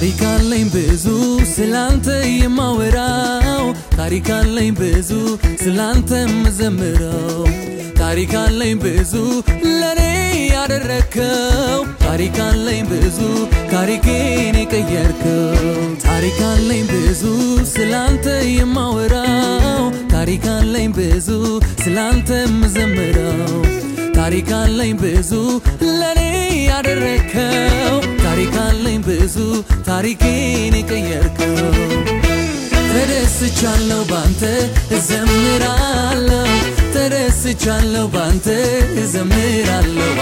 ታሪክ አለኝ ብዙ ስላንተ የማወራው። ታሪክ አለኝ ብዙ ስላንተ የምዘምረው። ታሪክ አለኝ ብዙ ለኔ ያደረግከው ታሪክ አለኝ ብዙ ታሪኬን የቀየርከው። ታሪክ አለኝ ብዙ ስላንተ የማወራው። ታሪክ አለኝ ብዙ ስላንተ የምዘምረው። ታሪክ አለኝ ብዙ ለኔ ያደረግከው ታሪክ አለኝ ብዙ ታሪኬን የቀየርከው። ተደስቻለሁ ባንተ እዘምራለሁ። ተደስቻለሁ ባንተ እዘምራለሁ።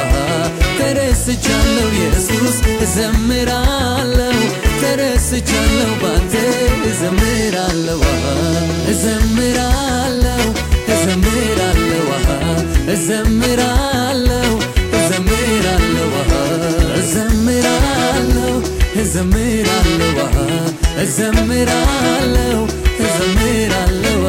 ተደስቻለሁ ኢየሱስ እዘምራለሁ። ተደስቻለሁ ባንተ እዘምራለሁ። እዘምራለሁ እዘምራለሁ። እዘምራለሁ እዘምራለሁ እዘምራለሁ እዘምራለሁ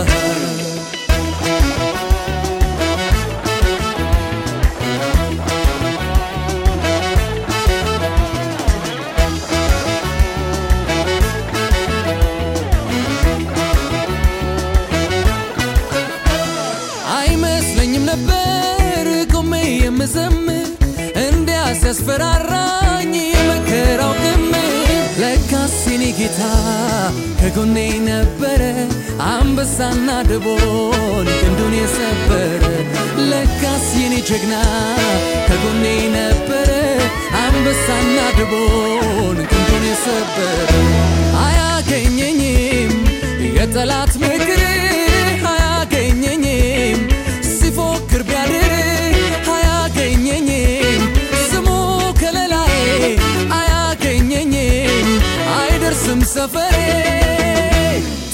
አይመስለኝም ነበር ቆሜ የምዘምር እንዲያ ሲያስፈራራኝ የመከራው ለካስ የኔ ጌታ ከጎኔ ነበረ አንበሳና ድቦን ክንዱን የሰበረ። ለካስ የኔ ጀግና ከጎኔ ነበረ አንበሳና ድቦን ክንዱን የሰበረ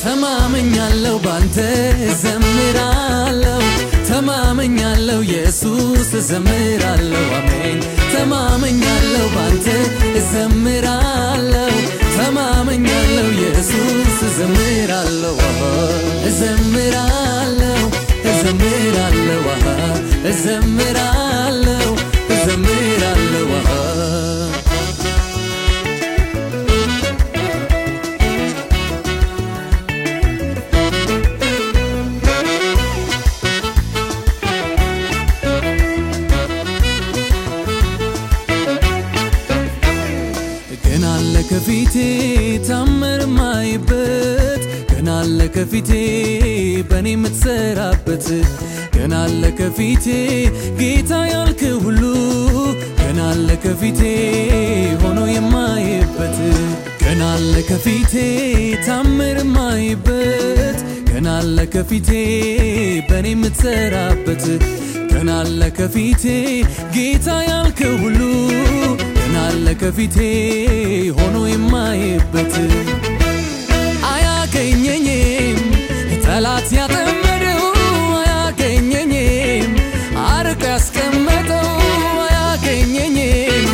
ተማመኛለሁ ባንተ ዘምራለሁ። ተማመኛለሁ ኢየሱስ ዘምራለሁ። አሜን። ተማመኛለሁ ባንተ ዘምራለው ተማመኛለሁ ኢየሱስ ዘምራለሁ። ዘምራለሁ ዘምራለሁ። ዘምራ ከፊቴ ታምር ማይበት ገና አለ ከፊቴ በእኔ የምትሰራበት ገና አለ ከፊቴ ጌታ ያልክ ሁሉ ገና አለ ከፊቴ ሆኖ የማይበት ገና አለ ከፊቴ ታምር ማይበት ገና አለ ከፊቴ በእኔ የምትሰራበት ገና አለ ከፊቴ ጌታ ያልክ ሁሉ ከፊቴ ሆኖ የማይበት አያገኘኝም። ጠላት ያጠመደው አያገኘኝም። አርቆ ያስቀመጠው አያገኘኝም።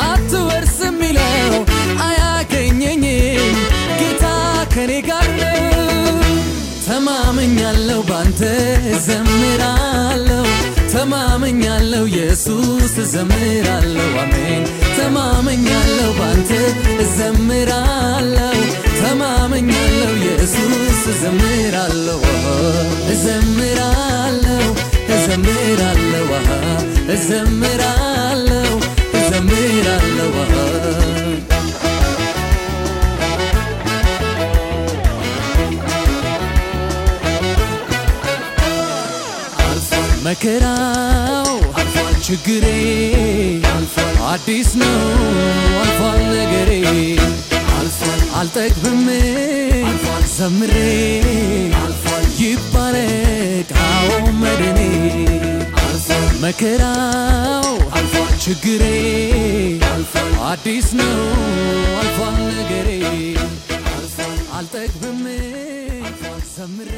አትወርስ የሚለው አያገኘኝም። ጌታ ከኔ ጋር ነው። ተማመኛለሁ ባንተ እዘምራለሁ ተማመኛለሁ ኢየሱስ እዘምራለሁ አሜን። ተማመኛለሁ ባንተ እዘምራለሁ። ተማመኛለሁ ኢየሱስ እዘምራለሁ እዘምራለሁ እዘምራለሁ እዘምራለሁ መከራው አልፏል፣ ችግሬ አልፏል፣ አዲስ ነው አልፏል ነገሬ አልፏል፣ አልጠግብም አልፏል፣ ዘምሬ አልፏል፣ ይባረክ አዎ መድኔ። አልፏል፣ መከራው አልፏል፣ ችግሬ አልፏል፣ አዲስ ነው አልፏል ነገሬ። አልጠግብም ዘምሬ